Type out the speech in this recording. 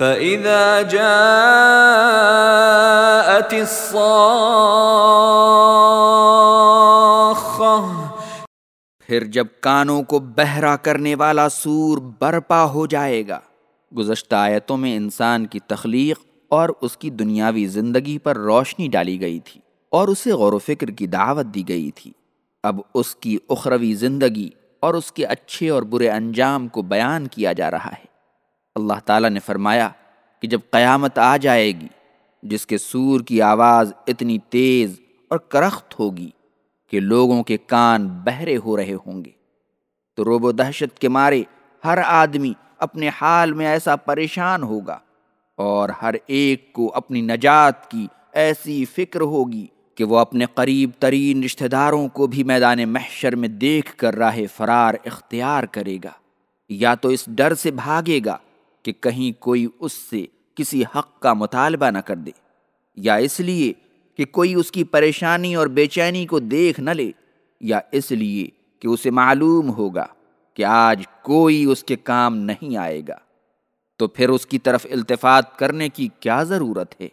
فَإِذَا جَاءَتِ پھر جب کانوں کو بہرا کرنے والا سور برپا ہو جائے گا، گزشتہ آیتوں میں انسان کی تخلیق اور اس کی دنیاوی زندگی پر روشنی ڈالی گئی تھی اور اسے غور و فکر کی دعوت دی گئی تھی۔ اب اس کی اخروی زندگی اور اس کے اچھے اور برے انجام کو بیان کیا جا رہا ہے۔ اللہ تعالیٰ نے فرمایا کہ جب قیامت آ جائے گی، جس کے سور کی آواز اتنی تیز اور کرخت ہوگی کہ لوگوں کے کان بہرے ہو رہے ہوں گے۔ تو روب و دہشت کے مارے ہر آدمی اپنے حال میں ایسا پریشان ہوگا اور ہر ایک کو اپنی نجات کی ایسی فکر ہوگی کہ وہ اپنے قریب ترین رشتہ داروں کو بھی میدان محشر میں دیکھ کر راہ فرار اختیار کرے گا، یا تو اس ڈر سے بھاگے گا کہ کہیں کوئی اس سے کسی حق کا مطالبہ نہ کر دے، یا اس لیے کہ کوئی اس کی پریشانی اور بے چینی کو دیکھ نہ لے، یا اس لیے کہ اسے معلوم ہوگا کہ آج کوئی اس کے کام نہیں آئے گا۔ تو پھر اس کی طرف التفات کرنے کی کیا ضرورت ہے؟